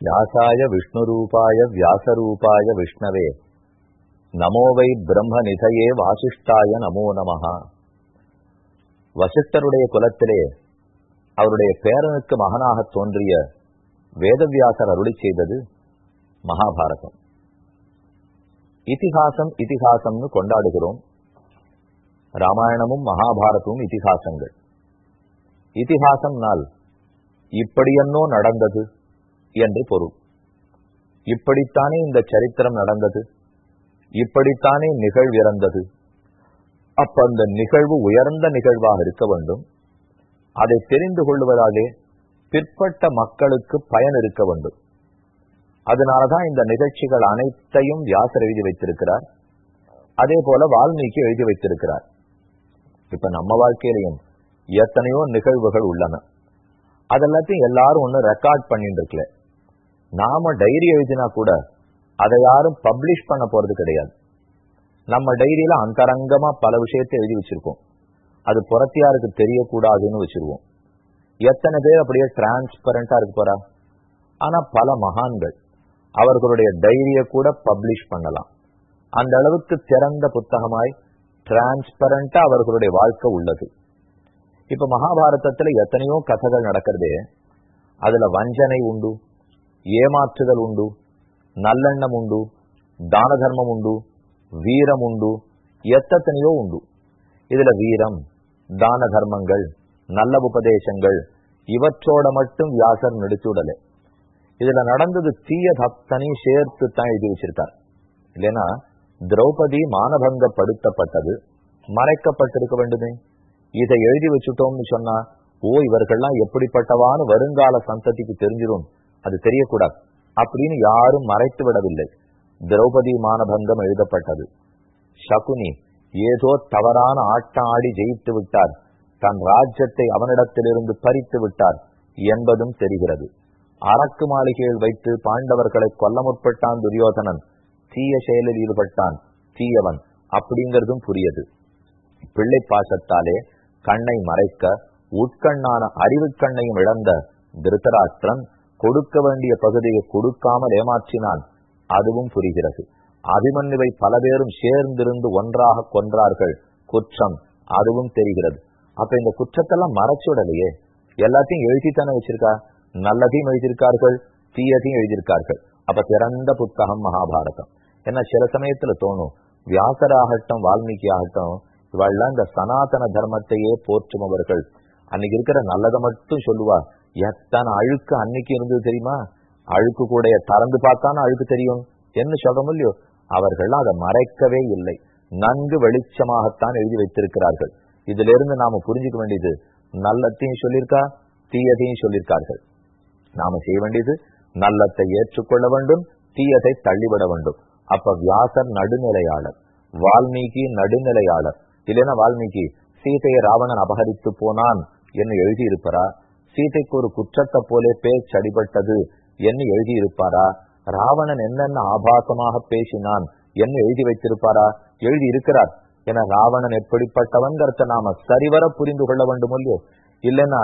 வியாசாய விஷ்ணுரூபாய வியாசரூபாய விஷ்ணவே நமோவை பிரம்ம நிதையே வாசிஷ்டாய நமோ நமஹா வசிஷ்டருடைய குலத்திலே அவருடைய பேரனுக்கு மகனாக தோன்றிய வேதவியாசர் அருளி செய்தது மகாபாரதம் இத்திஹாசம் இத்திஹாசம்னு கொண்டாடுகிறோம் ராமாயணமும் மகாபாரதமும் இத்திஹாசங்கள் இத்திஹாசம் நாள் இப்படியென்னோ நடந்தது என்று பொருள். இப்படித்தானே இந்த சரித்திரம் நடந்தது? இப்படித்தானே நிகழ்வு இறந்தது? அப்ப அந்த நிகழ்வு உயர்ந்த நிகழ்வாக இருக்க வேண்டும். அதை தெரிந்து கொள்வதாலே பிற்பட்ட மக்களுக்கு பயன் இருக்க வேண்டும். அதனாலதான் இந்த நிகழ்ச்சிகள் அனைத்தையும் வியாசர் எழுதி வைத்திருக்கிறார். அதே போல வால்மீகி எழுதி வைத்திருக்கிறார். இப்ப நம்ம வாழ்க்கையிலையும் எத்தனையோ நிகழ்வுகள் உள்ளன. அதெல்லாத்தையும் எல்லாரும் ஒன்னு ரெக்கார்ட் பண்ணிட்டு இருக்கல. நாம டைரி எழுதினா கூட அதை யாரும் பப்ளிஷ் பண்ண போறது கிடையாது. நம்ம டைரியில அந்தரங்கமா பல விஷயத்தை எழுதி வச்சிருக்கோம். அது புறத்தியாருக்கு தெரியக்கூடாதுன்னு வச்சிருவோம். எத்தனை பேர் அப்படியே டிரான்ஸ்பரண்டா இருக்க போறா? ஆனா பல மகான்கள் அவர்களுடைய டைரிய கூட பப்ளிஷ் பண்ணலாம். அந்த அளவுக்கு திறந்த புத்தகமாய் டிரான்ஸ்பரண்டா அவர்களுடைய வாழ்க்கை உள்ளது. இப்ப மகாபாரதத்துல எத்தனையோ கதைகள் நடக்கிறதே அதுல வஞ்சனை உண்டு ஏமாற்றுதல் உண்டு நல்லெண்ணம் உண்டு தான தர்மம் உண்டு வீரம் உண்டு எத்தனையோ உண்டு. இதுல வீரம் தான தர்மங்கள் நல்ல உபதேசங்கள் இவற்றோட மட்டும் வியாசர் நடிச்சுடல இதுல நடந்தது தீய தத்தனையும் சேர்த்து தான் எழுதி வச்சிருக்கார். இல்லைன்னா திரௌபதி மானபங்கப்படுத்தப்பட்டது மறைக்கப்பட்டிருக்க வேண்டுமே. இதை எழுதி வச்சுட்டோம்னு சொன்னா ஓ இவர்கள்லாம் எப்படிப்பட்டவான்னு வருங்கால சந்ததிக்கு தெரிஞ்சிடும் அது தெரியக்கூடாது. அப்படின்னு யாரும் மறைத்து விடவில்லை. திரௌபதி மானபங்கம் எழுதப்பட்டது. சகுனி ஏதோ தவறான ஆட்டம் ஆடி ஜெயித்து விட்டார். தன் ராஜ்யத்தை அவனிடத்திலிருந்து பறித்து விட்டார் என்பதும் தெரிகிறது. அரக்கு மாளிகையில் வைத்து பாண்டவர்களை கொல்ல முற்பட்டான் துரியோதனன். தீய செயலில் ஈடுபட்டான் தீயவன் அப்படிங்கிறதும் புரியது. பிள்ளை பாசத்தாலே கண்ணை மறைக்க உட்கண்ணான அறிவு கண்ணையும் இழந்த திருத்தராஷ்டிரன் கொடுக்க வேண்டிய பகுதியை கொடுக்காமல் ஏமாற்றினான் அதுவும் புரிகிறது. அபிமன்யுவை பல பேரும் சேர்ந்திருந்து ஒன்றாக கொன்றார்கள். குற்றம் அதுவும் தெரிகிறது. அப்ப இந்த குற்றத்தெல்லாம் மறைச்சுடலையே எல்லாத்தையும் எழுதித்தானே வச்சிருக்கா? நல்லதையும் எழுதியிருக்கார்கள் தீயதையும் எழுதியிருக்கார்கள். அப்ப திறந்த புத்தகம் மகாபாரதம். ஏன்னா சில சமயத்துல தோணும் வியாசராகட்டும் வால்மீகி ஆகட்டும் இவள்லாம் இந்த சனாதன தர்மத்தையே போற்றுமவர்கள் அன்னைக்கு இருக்கிற நல்லதை மட்டும் சொல்லுவா. எத்தனை அழுக்கு அன்னைக்கு இருந்தது தெரியுமா? அழுக்கு கூட திறந்து பார்த்தான அழுக்கு தெரியும்? என்ன சொல்றோம் இல்லையோ அவர்கள் அதை மறைக்கவே இல்லை. நன்கு வெளிச்சமாகத்தான் எழுதி வைத்திருக்கிறார்கள். இதுல இருந்து நாம புரிஞ்சுக்க வேண்டியது நல்லத்தையும் சொல்லியிருக்கா? தீயதையும் சொல்லியிருக்கார்கள். நாம செய்ய வேண்டியது நல்லத்தை ஏற்றுக்கொள்ள வேண்டும் தீயதை தள்ளிவிட வேண்டும். அப்ப வியாசர் நடுநிலையாளர் வால்மீகி நடுநிலையாளர். இல்லைன்னா வால்மீகி சீதையை ராவணன் அபகரித்து போனான் என்று எழுதி சீதைக்கு ஒரு குற்றத்தை போலே பேச்சு அடிபட்டது என்று எழுதியிருப்பாரா? ராவணன் என்னென்ன ஆபாசமாக பேசினான் என்ன எழுதி வைத்திருப்பாரா? எழுதி இருக்கிறார் என ராவணன் எப்படிப்பட்டவன்கிறத நாம சரிவர புரிந்து கொள்ள வேண்டும் இல்லையோ? இல்லைன்னா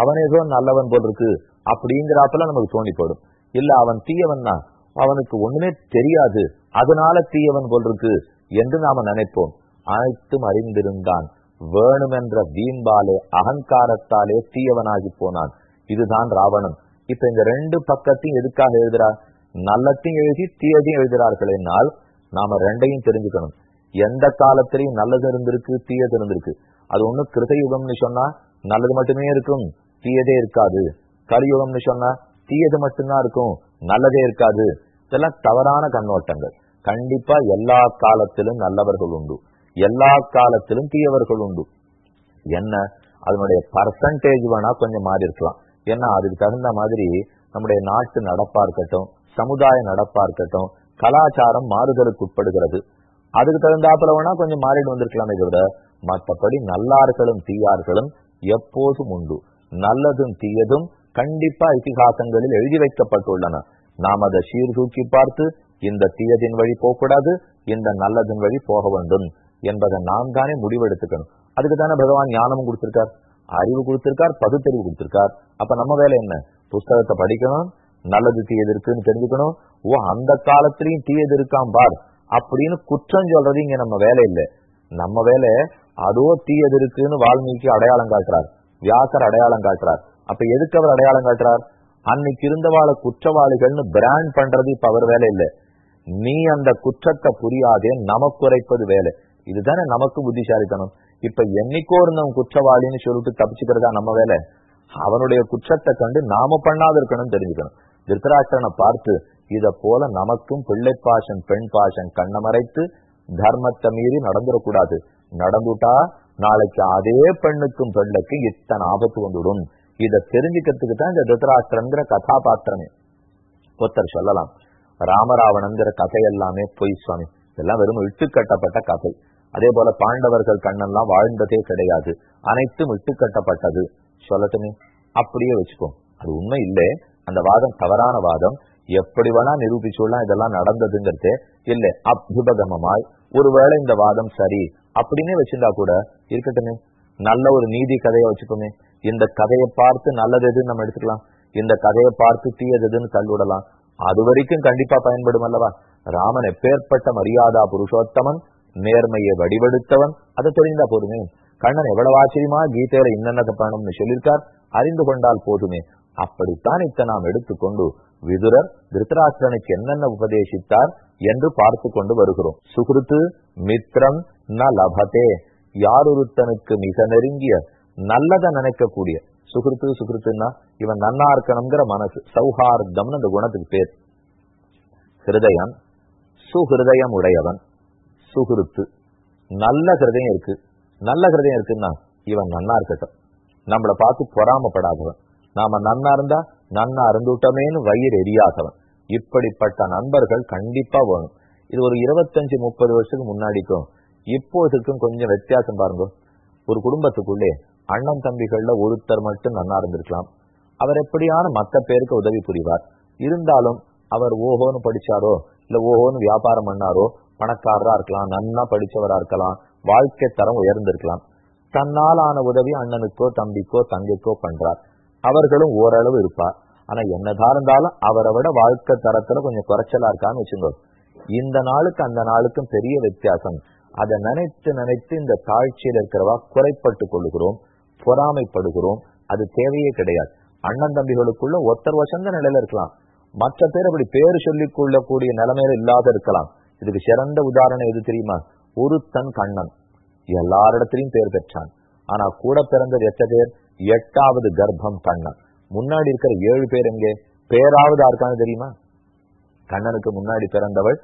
அவன் ஏதோ நல்லவன் போல் இருக்கு அப்படிங்கிறாப்பல நமக்கு தோணி போடும். இல்ல அவன் தீயவன் தான் அவனுக்கு ஒண்ணுமே தெரியாது. அதனால தீயவன் போல் இருக்கு என்று நாம நினைப்போம். அனைத்தும் அறிந்திருந்தான். வேணுமென்ற வீண்பாலே அகங்காரத்தாலே தீயவனாகி போனான். இதுதான் ராவணன். இப்ப இந்த ரெண்டு பக்கத்தையும் எதுக்காக எழுதுறார் நல்லத்தையும் எழுதி தீயதையும் எழுதுறார்கள் என்னால் நாம ரெண்டையும் தெரிஞ்சுக்கணும். எந்த காலத்திலையும் நல்லது இருந்திருக்கு தீயது இருந்திருக்கு. அது ஒண்ணு கிருதயுகம்னு சொன்னா நல்லது மட்டுமே இருக்கும் தீயதே இருக்காது. கலியுகம்னு சொன்னா தீயது மட்டும்தான் இருக்கும் நல்லதே இருக்காது. இதெல்லாம் தவறான கண்ணோட்டங்கள். கண்டிப்பா எல்லா காலத்திலும் நல்லவர்கள் உண்டு. எல்லா காலத்திலும் தீயவர்கள் உண்டு. என்ன? அதனுடைய பர்சன்டேஜ் வேணா கொஞ்சம் மாறி இருக்கலாம். ஏன்னா அதுக்கு தகுந்த மாதிரி நம்முடைய நாட்டு நடப்பா இருக்கட்டும் சமுதாய நடப்பா இருக்கட்டும் கலாச்சாரம் மாறுதலுக்கு உட்படுகிறது. அதுக்கு தகுந்தாப்புல வேணா கொஞ்சம் மாறிட்டு வந்திருக்கலாமே தவிர மற்றபடி நல்லார்களும் தீயார்களும் எப்போதும் உண்டு. நல்லதும் தீயதும் கண்டிப்பா இத்திகாசங்களில் எழுதி வைக்கப்பட்டுள்ளன. நாம் அதை சீர்தூக்கி பார்த்து இந்த தீயதின் வழி போகக்கூடாது இந்த நல்லதின் வழி போக வேண்டும். என்பதை நாம் தானே முடிவெடுத்துக்கணும். அதுக்கு தானே பகவான் ஞானமும் கொடுத்திருக்கார். அறிவு கொடுத்திருக்கார் பகுத்தறிவு கொடுத்திருக்கார். அப்ப நம்ம வேலை என்ன? புஸ்தகத்தை படிக்கணும் நல்லது தீயது இருக்குன்னு தெரிஞ்சுக்கணும். ஓ அந்த காலத்திலையும் தீயது இருக்காம் பார் அப்படின்னு குற்றம் சொல்றது இங்க நம்ம வேலை இல்லை. நம்ம வேலை அதோ தீயது இருக்குன்னு வால்மீகி அடையாளம் காட்டுறார். வியாசர் அடையாளம் காட்டுறார். அப்ப எதுக்கு அவர் அடையாளம் காட்டுறார்? அன்னைக்கு இருந்தவாழ குற்றவாளிகள்னு பிராண்ட் பண்றது இப்ப அவர் வேலை இல்லை. நீ அந்த குற்றத்தை புரியாதே நமக்குறைப்பது வேலை. இதுதானே நமக்கு புத்திசாலித்தனம். இப்ப என்னைக்கோ இருந்தவன் குற்றவாளின்னு சொல்லிட்டு தப்பிச்சுக்கிறதா நம்ம வேலை? அவனுடைய குற்றத்தை கண்டு நாம பண்ணாத இருக்கணும் தெரிஞ்சுக்கணும். திருத்தராஷ்டனை பார்த்து இத போல நமக்கும் பிள்ளை பாஷன் பெண் பாஷன் கண்ணை மறைத்து தர்மத்தை மீறி நடந்துடக்கூடாது நடந்துட்டா நாளைக்கு அதே பெண்ணுக்கும் பெண்ணுக்கும் இத்தனை ஆபத்து வந்துடும். இத தெரிஞ்சுக்கிறதுக்கு தான் இந்த திருத்தராஷ்டிரங்கிற கதாபாத்திரமே. ஒருத்தர் சொல்லலாம் ராமராவணங்கிற கதை எல்லாமே பொய் சுவாமி. இதெல்லாம் வெறும் இட்டுக்கட்டப்பட்ட கதை. அதே போல பாண்டவர்கள் கண்ணெல்லாம் வாழ்ந்ததே கிடையாது. அனைத்தும் இட்டுக்கட்டப்பட்டது. சொல்லட்டுமே? அப்படியே வச்சுக்கோ. அது உண்மை இல்லை. அந்த வாதம் தவறான வாதம். எப்படி வேணா நிரூபிச்சுலாம் இதெல்லாம் நடந்ததுங்கிறது இல்லை. அப்யுபகமாய் ஒருவேளை இந்த வாதம் சரி அப்படின்னே வச்சிருந்தா கூட இருக்கட்டுமே? நல்ல ஒரு நீதி கதையை வச்சுக்கோமே. இந்த கதையை பார்த்து நல்லது எதுன்னு நம்ம எடுத்துக்கலாம். இந்த கதையை பார்த்து தீயது எதுன்னு தள்ளிவிடலாம். அது வரைக்கும் கண்டிப்பா பயன்படும் அல்லவா? ராமன் எப்பேற்பட்ட மரியாதா புருஷோத்தமன் நேர்மையை வடிவெடுத்தவன். அதை தெரிந்தா போதுமே. கண்ணன் எவ்வளவு ஆச்சரியமா கீதையில இன்னென்ன தப்பானும்னு சொல்லியிருக்கார். அறிந்து கொண்டால் போதுமே. அப்படித்தான் இத்த நாம் எடுத்துக்கொண்டு விதுரர் திருத்தராஷ்டிரனுக்கு என்னென்ன உபதேசித்தார் என்று பார்த்து கொண்டு வருகிறோம். சுகிருத்து மித்ரம் ந லபதே. யாருத்தனுக்கு மிக நெருங்கிய நல்லதை நினைக்கக்கூடிய. சுகிருத்து சுகிருத்துன்னா இவன் நன்னா இருக்கணுங்கிற மனசு சௌஹார்தம்னு அந்த குணத்துக்கு பேர். ஹிருதயம் சுஹிருதயம் உடையவன் சுகுருத்து. நல்ல ஹிருதயம் இருக்கு. நல்ல ஹிருதயம் இருக்குன்னா இவன் நன்னா இருக்கட்டும். நம்மளை பார்த்து பொறாமப்படாதவன். நாம நன்னா இருந்தா நன்னா இருந்துட்டோமேனு வயிறு எரியாதவன். இப்படிப்பட்ட நண்பர்கள் கண்டிப்பா வேணும். இது ஒரு இருபத்தஞ்சு முப்பது வருஷத்துக்கு முன்னாடிக்கும் இப்போதுக்கும் கொஞ்சம் வித்தியாசம் பாருங்க. ஒரு குடும்பத்துக்குள்ளே அண்ணன் தம்பிகள்ல ஒருத்தர் மட்டும் நன்னா இருந்திருக்கலாம். அவர் எப்படியான மத்த பேருக்கு உதவி புரிவார். இருந்தாலும் அவர் ஓஹோன்னு படிச்சாரோ இல்ல ஓஹோன்னு வியாபாரம் பண்ணாரோ பணக்காரரா இருக்கலாம் நன்னா படிச்சவரா இருக்கலாம் வாழ்க்கை தரம் உயர்ந்திருக்கலாம். தன்னால் ஆன உதவி அண்ணனுக்கோ தம்பிக்கோ தங்கைக்கோ பண்றார். அவர்களும் ஓரளவு இருப்பார் ஆனா என்னதான் இருந்தாலும் அவரை விட வாழ்க்கை தரத்துல கொஞ்சம் குறைச்சலா இருக்கான்னு வச்சுக்கோ. இந்த நாளுக்கு அந்த நாளுக்கும் பெரிய வித்தியாசம். அதை நினைத்து நினைத்து இந்த தாழ்ச்சியில் இருக்கிறவா குறைப்பட்டு கொள்ளுகிறோம் பொறாமைப்படுகிறோம் அது தேவையே கிடையாது. அண்ணன் தம்பிகளுக்குள்ள ஒருத்தர் வசந்த நிலையில இருக்கலாம். மற்ற பேர் அப்படி பேர் சொல்லிக் கொள்ளக்கூடிய நிலைமையில இல்லாத இருக்கலாம். இதுக்கு சிறந்த உதாரணம் எது தெரியுமா? ஒருத்தன் கண்ணன். எல்லாரிடத்திலையும் பேர் பெற்றான். ஆனா கூட பிறந்தது எத்த பேர்? எட்டாவது கர்ப்பம் கண்ணன். முன்னாடி இருக்கிற ஏழு பேர் எங்கே? பேராவது யாருக்கானு தெரியுமா? கண்ணனுக்கு முன்னாடி பிறந்தவள்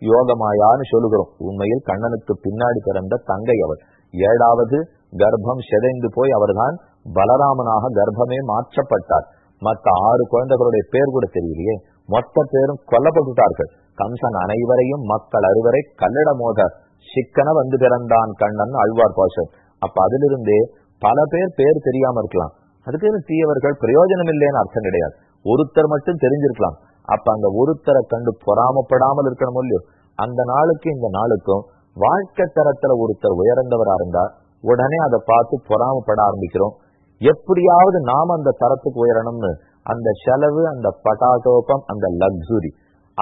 யோகமாயான்னு சொல்லுகிறோம். உண்மையில் கண்ணனுக்கு பின்னாடி பிறந்த தங்கை அவள். ஏழாவது கர்ப்பம் செதைந்து போய் அவர்தான் பலராமனாக கர்ப்பமே மாற்றப்பட்டார். மற்ற ஆறு குழந்தைகளுடைய பேர் கூட தெரியலையே. மொத்த பேரும் கொல்லப்பட்டுட்டார்கள் கம்சன் அனைவரையும் மக்கள் அறுவரை கல்லிட மோத சிக்கன வந்து பிறந்தான் கண்ணன் அழ்வார் பாஷர். அப்ப அதிலிருந்தே பல பேர் பேர் தெரியாம இருக்கலாம். அதுக்கு தீயவர்கள் பிரயோஜனம் இல்லைன்னு அர்த்தம் கிடையாது. ஒருத்தர் மட்டும் தெரிஞ்சிருக்கலாம். அப்ப அந்த ஒருத்தரை கண்டு பொறாமப்படாமல் இருக்கணும் இல்லையோ? அந்த நாளுக்கு இந்த நாளுக்கும் வாழ்க்கை தரத்துல ஒருத்தர் உயர்ந்தவரா இருந்தா உடனே அதை பார்த்து பொறாமப்பட ஆரம்பிக்கிறோம். எப்படியாவது நாம அந்த தரத்துக்கு உயரணும்னு அந்த செலவு அந்த பட்டாட்டோப்பம் அந்த லக்ஸுரி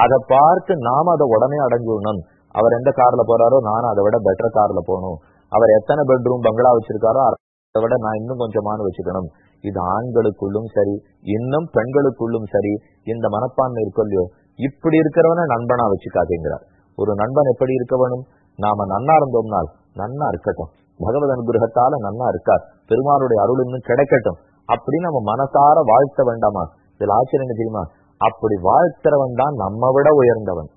அதை பார்த்து நாம அதை உடனே அடைஞ்சிடணும். அவர் எந்த கார்ல போறாரோ நானும் அதை விட பெட்டர் கார்ல போகணும். அவர் எத்தனை பெட்ரூம் பங்களா வச்சிருக்காரோ அதை விட நான் இன்னும் கொஞ்சமானு வச்சுக்கணும். இது ஆண்களுக்குள்ளும் சரி இன்னும் பெண்களுக்குள்ளும் சரி இந்த மனப்பான்மை இருக்கும் இல்லையோ இப்படி இருக்கிறவன நண்பனா வச்சுக்காதேங்கிறார். ஒரு நண்பன் எப்படி இருக்க வேணும்? நாம நன்னா இருந்தோம்னால் நன்னா இருக்கட்டும். பகவத் அனுகிரகத்தால நன்னா இருக்கார். பெருமானுடைய அருள் இன்னும் கிடைக்கட்டும். அப்படின்னு நம்ம மனசார வாழ்த்த வேண்டாமா? இதுல ஆச்சரியம் தெரியுமா? அப்படி வாழ்த்துறவன் தான் நம்ம விட உயர்ந்தவன்.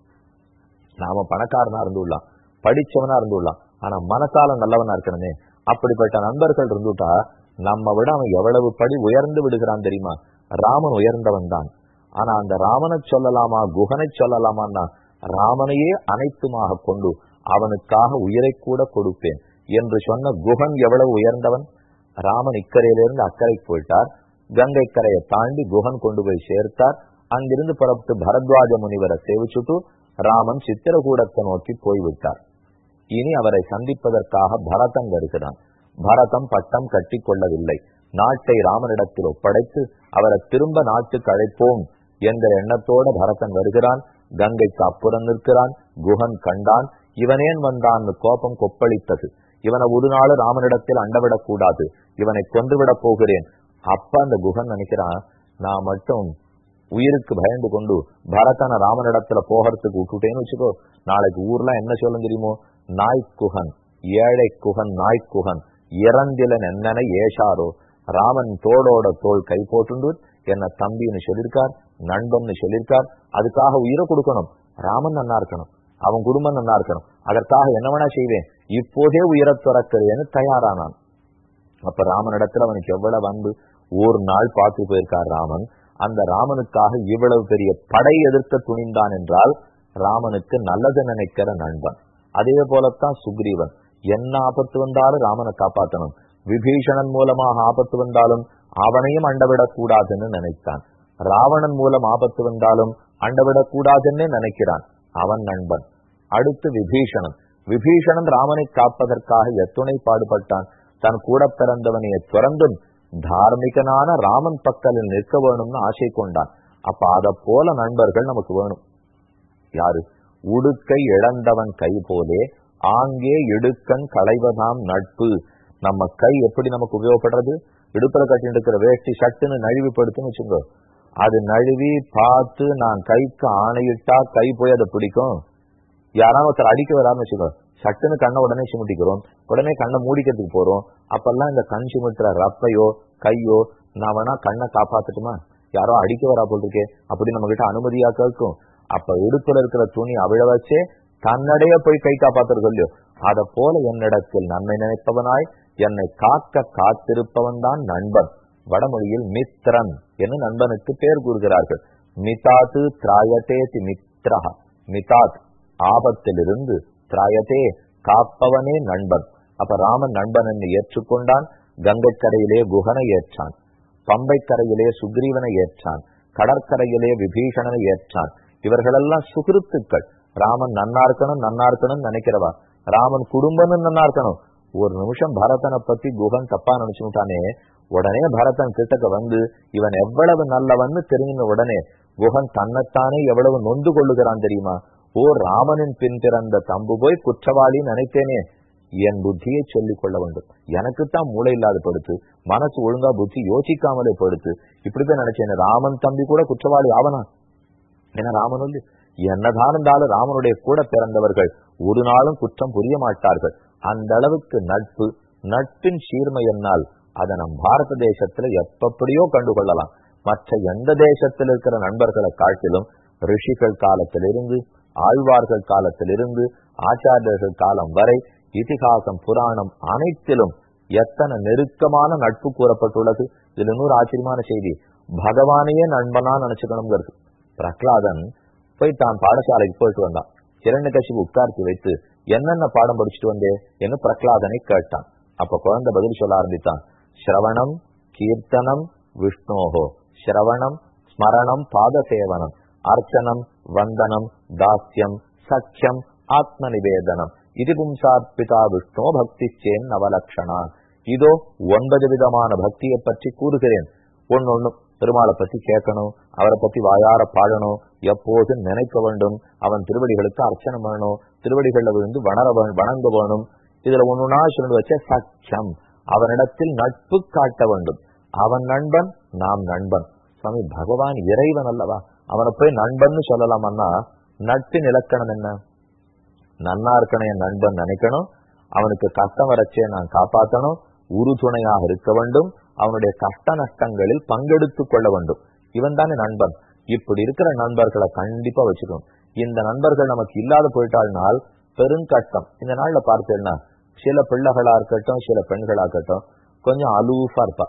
நாம பணக்காரனா இருந்துடலாம் படிச்சவனா இருந்துடலாம் ஆனா மனசால நல்லவனா இருக்கணுமே. அப்படிப்பட்ட நண்பர்கள் இருந்துட்டா நம்ம விட அவன் எவ்வளவு படி உயர்ந்து விடுகிறான் தெரியுமா? ராமன் உயர்ந்தவன் தான். ஆனா அந்த ராமனை சொல்லலாமா குகனை சொல்லலாமான்னா ராமனையே அனைத்துமாக கொண்டு அவனுக்காக உயிரை கூட கொடுப்பேன் என்று சொன்ன குகன் எவ்வளவு உயர்ந்தவன்? ராமன் இக்கரையிலிருந்து அக்கறைக்கு போயிட்டார். கங்கை கரையை தாண்டி குகன் கொண்டு போய் சேர்த்தார். அங்கிருந்து புறப்பட்டு பரத்வாஜ முனிவரை சேவிச்சுட்டு ராமன் சித்திரகூடத்தை நோக்கி போய்விட்டார். இனி அவரை சந்திப்பதற்காக பரதன் வருகிறான். பரதம் பட்டம் கட்டி கொள்ளவில்லை நாட்டை ராமனிடத்தில் ஒப்படைத்து அவரை திரும்ப நாட்டுக்கு அழைப்போம் என்ற எண்ணத்தோட பரதன் வருகிறான். கங்கைக்கு அப்புறம் நிற்கிறான். குகன் கண்டான். இவனேன் வந்தான் கோபம் கொப்பளித்தது. இவனை ஒரு நாள் ராமனிடத்தில் அண்டவிடக் கூடாது இவனை கொன்றுவிடப் போகிறேன். அப்ப அந்த குகன் நினைக்கிறான் நான் மட்டும் உயிருக்கு பயந்து கொண்டு பரதன ராமனிடத்துல போகிறதுக்கு விட்டுட்டேன்னு வச்சுக்கோ நாளைக்கு ஊர்ல என்ன சொல்லும் தெரியுமோ? நாய்க்குகன் ஏழை குகன் நாய்க்குகன் இறந்திலன் நென்னனை ஏஷாரோ ராமன் தோளோட தோல் கை போட்டுண்டு என்ன தம்பின்னு சொல்லியிருக்கார் நண்பன் சொல்லியிருக்கார் அதுக்காக உயிரை கொடுக்கணும். ராமன் நன்னா இருக்கணும் அவன் குடும்பம் நன்னா இருக்கணும். அதற்காக என்ன வேணா செய்வேன். இப்போதே உயிரை துறக்கிறேன்னு தயாரானான். அப்ப ராமனிடத்துல அவனுக்கு எவ்வளவு அன்பு. ஒரு நாள் பார்த்து போயிருக்கார் ராமன். அந்த ராமனுக்காக இவ்வளவு பெரிய படை எதிர்க்க துணிந்தான் என்றால் ராமனுக்கு நல்லது நினைக்கிற நண்பன். அதே போலத்தான் சுக்ரீவன். என்ன ஆபத்து வந்தாலும் ராமனை காப்பாற்றணும். விபீஷணன் மூலமாக ஆபத்து வந்தாலும் அவனையும் அண்டவிடக் கூடாதுன்னு நினைத்தான். ராவணன் மூலம் ஆபத்து வந்தாலும் அண்டவிடக் கூடாதுன்னு நினைக்கிறான் அவன் நண்பன். அடுத்து விபீஷணன். விபீஷணன் ராமனை காப்பதற்காக எத்துணை பாடுபட்டான். தன் கூட பிறந்தவனையை துறந்தும் தார்மிகனான ராமன் பக்கத்தில் நிற்க வேணும்னு ஆசை கொண்டான். அப்ப அத போல நண்பர்கள் நமக்கு வேணும். யாரு? உடுக்கை இழந்தவன் கை போலே ஆங்கே இடுக்கன் களைவதாம் நட்பு. நம்ம கை எப்படி நமக்கு உபயோகப்படுறது? இடுப்புல கட்டிட்டு இருக்கிற வேஷ்டி சட்டுன்னு நழுவிப்படுத்துன்னு வச்சுக்கோ. அது நழுவி பார்த்து நான் கைக்கு ஆணையிட்டா கை போய் அதை பிடிக்கும். யாராவது ஒருத்தர் அடிக்க வரான்னு வச்சுக்கோ. சட்டுன்னு கண்ணை உடனே சிமிட்டிக்கிறோம். உடனே கண்ணை மூடிக்கிறதுக்கு போறோம். அப்பெல்லாம் இந்த கண் சிமிட்டுற ரப்பையோ கையோ நான் வேணா கண்ணை காப்பாத்துட்டுமா? யாரோ அடிக்க வரா போல் இருக்கே அப்படி நம்ம கிட்ட அனுமதியா கேட்கும். அப்ப இடுப்புல இருக்கிற துணி அவிழ வச்சே தன்னடைய போய் கை காப்பாத்துறது இல்லையோ? அத போல என்னிடத்தில் நன்மை நினைப்பவனாய் என்னை காக்க காத்திருப்பவன் தான் நண்பன். வடமொழியில் மித்ரன் என்று நண்பனுக்கு பேர் கூறுகிறார்கள். மிதாத்து திராயத்தே தி மித்ரா மிதாத் ஆபத்திலிருந்து திராயத்தே காப்பவனே நண்பன். அப்ப ராமன் நண்பன் என்று ஏற்றுக்கொண்டான் கங்கைக்கரையிலே குகனை ஏற்றான். பம்பைக்கரையிலே சுக்ரீவனை ஏற்றான் கடற்கரையிலே விபீஷணனை ஏற்றான். இவர்களெல்லாம் சுகிருத்துக்கள். ராமன் நன்னா இருக்கணும் நன்னா இருக்கணும்னு நினைக்கிறவா? ராமன் குடும்பம்னு நன்னா இருக்கணும் ஒரு நிமிஷம் பரதனை பத்தி குகன் தப்பா நினைச்சுட்டானே உடனே பரதன் கிட்டக்க வந்து இவன் எவ்வளவு நல்லவன்னு தெரிஞ்ச உடனே. குகன் தன்னைத்தானே எவ்வளவு நொந்து கொள்ளுகிறான் தெரியுமா? ஓ ராமனின் பின் பிறந்த தம்பு போய் குற்றவாளி நினைத்தேனே. என் புத்தியை சொல்லிக் கொள்ள வேண்டும். எனக்குத்தான் மூளை இல்லாத படுத்து மனசு ஒழுங்கா புத்தி யோசிக்காமலே படுத்து இப்படிதான் நினைச்சேன் ராமன் தம்பி கூட குற்றவாளி ஆவனா? ஏன்னா ராமன் வந்து என்னதான் இருந்தாலும் ராமனுடைய கூட பிறந்தவர்கள் ஒரு நாளும் குற்றம் புரிய மாட்டார்கள். அந்த அளவுக்கு நட்பு நட்பின் சீர்மை என்னால் அதை நம் பாரத தேசத்துல எப்படியோ கண்டுகொள்ளலாம். மற்ற எந்த தேசத்தில் இருக்கிற நண்பர்களை காட்டிலும் ரிஷிகள் காலத்திலிருந்து ஆழ்வார்கள் காலத்திலிருந்து ஆச்சாரியர்கள் காலம் வரை இதிகாசம் புராணம் அனைத்திலும் எத்தனை நெருக்கமான நட்பு கூறப்பட்டுள்ளது. இதுல இன்னொரு ஆச்சரியமான செய்தி. பகவானையே நண்பனா நினைச்சுக்கணுங்கிறது. பிரகலாதன் போய் தான் பாடசாலைக்கு போயிட்டு வந்தான். இரண்டு கட்சிக்கு உட்கார்த்தி வைத்து என்னென்ன பாடம் படிச்சுட்டு வந்தே? என்று பிரகலாதனை கேட்டான். அப்ப குழந்தை பதில் சொல்ல ஆரம்பித்தான். ஸ்ரவணம் கீர்த்தனம் விஷ்ணோகோ ஸ்ரவணம் ஸ்மரணம் பாத சேவனம் அர்ச்சனம் வந்தனம் தாஸ்யம் சக்கியம் ஆத்ம நிவேதனம் இது பும்சாத்பிதா விஷ்ணோ பக்தி சேன் நவலட்சணா இதோ ஒன்பது விதமான பக்தியை பற்றி கூறுகிறேன் ஒன்னு ஒண்ணு பெருமாளை பத்தி கேட்கணும் அவரை பத்தி வாயார பாடணும் எப்போது நினைக்க வேண்டும் அவன் திருவடிகளுக்கு அர்ச்சனை பண்ணணும் திருவடிகள்ல விழுந்து வணர வணங்க வேணும் இதுல ஒண்ணுனா சொல்லி வச்ச சக்கியம் அவனிடத்தில் நட்பு காட்ட வேண்டும் அவன் நண்பன் நாம் நண்பன் சுவாமி பகவான் இறைவன் அல்லவா அவனை போய் நண்பன் சொல்லலாமன்னா நட்பின் இலக்கணம் என்ன? நன்னா இருக்கணும் என் நண்பன் நினைக்கணும். அவனுக்கு கஷ்டம் வரச்சே நான் காப்பாற்றணும் உறுதுணையாக இருக்க வேண்டும். அவனுடைய கஷ்ட நஷ்டங்களில் பங்கெடுத்துக் கொள்ள வேண்டும். இவன் தானே நண்பன். இப்படி இருக்கிற நண்பர்களை கண்டிப்பா வச்சுக்கணும். இந்த நண்பர்கள் நமக்கு இல்லாத போயிட்டாள்னால் பெருங்கஷ்டம் இந்த நாள்ல பார்த்தேன்னா சில பிள்ளைகளா இருக்கட்டும் சில பெண்களா இருக்கட்டும் கொஞ்சம் அலூஃபா இருப்பா.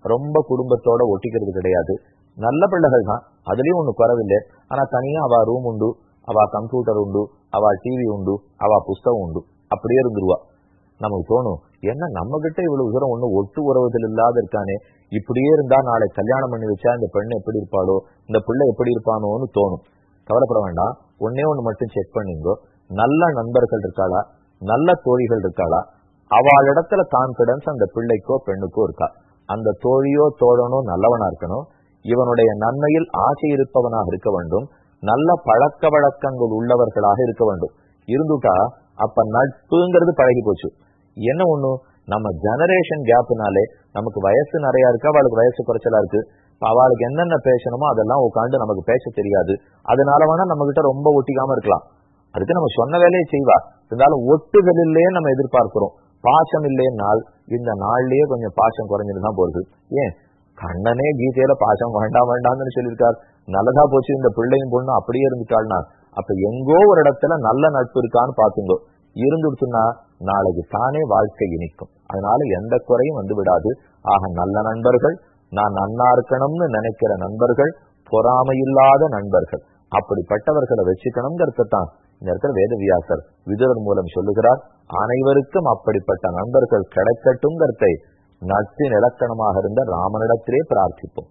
ரொம்ப குடும்பத்தோட ஒட்டிக்கிறது கிடையாது. நல்ல பிள்ளைகள் தான் அதுலயும் ஒண்ணு குறவில்லை. ஆனா தனியா அவ ரூம் உண்டு. அவ கம்ப்யூட்டர் உண்டு அவ டிவி உண்டு அவ புஸ்தகம் உண்டு. அப்படியே இருந்துருவா. நமக்கு தோணும் என்ன நம்ம கிட்ட இவ்வளவு தூரம் ஒண்ணு ஒட்டு உறவுகள் இல்லாத இருக்கானே? இப்படியே இருந்தா நாளை கல்யாணம் பண்ணி வச்சா இந்த பெண்ணு எப்படி இருப்பாளோ இந்த பிள்ளை எப்படி இருப்பானோன்னு தோணும். கவலைப்பட வேண்டாம். ஒன்னே ஒண்ணு மட்டும் செக் பண்ணிங்கோ. நல்ல நண்பர்கள் இருக்காளா? நல்ல தோழிகள் இருக்காளா? அவளிடத்துல கான்பிடன்ஸ் அந்த பிள்ளைக்கோ பெண்ணுக்கோ இருக்கா? அந்த தோழியோ தோழனோ நல்லவனா இருக்கணும். இவனுடைய நன்மையில் ஆசை இருப்பவனாக இருக்க வேண்டும். நல்ல பழக்க வழக்கங்கள் உள்ளவர்களாக இருக்க வேண்டும். இருந்துட்டா அப்ப நட்புங்கிறது பழகி போச்சு. என்ன ஒண்ணு? நம்ம ஜெனரேஷன் கேப்னாலே நமக்கு வயசு நிறைய இருக்கு? அவளுக்கு வயசு குறைச்சலா இருக்கு. அவளுக்கு என்னென்ன பேசணுமோ அதெல்லாம் உட்காந்து நமக்கு பேச தெரியாது. அதனால வேணா நம்ம கிட்ட ரொம்ப ஒட்டிக்காம இருக்கலாம். அதுக்கு நம்ம சொன்ன வேலையை செய்வா. இருந்தாலும் ஒட்டுதல் இல்லையே நம்ம எதிர்பார்க்கிறோம். பாசம் இல்லைன்னால் இந்த நாள்லயே கொஞ்சம் பாசம் குறைஞ்சிட்டு தான் போகுது. ஏன்? கண்ணனே கீதையில பாசம் வேண்டாம் வேண்டாம்னு சொல்லியிருக்கார். நல்லதா போச்சு இந்த பிள்ளையும் பொண்ணும் அப்படியே இருந்துட்டாள்னா அப்ப எங்கோ ஒரு இடத்துல நல்ல நட்பு இருக்கான்னு பாத்துங்கோ இருந்துடுச்சுன்னா நாளைக்கு தானே வாழ்க்கை இனிக்கும். அதனால எந்த குறையும் வந்து விடாது. ஆக நல்ல நண்பர்கள் நான் நன்னா இருக்கணும்னு நினைக்கிற நண்பர்கள் பொறாமையில்லாத நண்பர்கள். அப்படிப்பட்டவர்களை வச்சுக்கணுங்கிறதான் இந்த இடத்துல வேதவியாசர் விதுரர் மூலம் சொல்லுகிறார். அனைவருக்கும் அப்படிப்பட்ட நண்பர்கள் கிடைக்கட்டும்ங்கிறதை நட்பின் இலக்கணமாக இருந்த ராமனிடத்திலே பிரார்த்திப்போம்.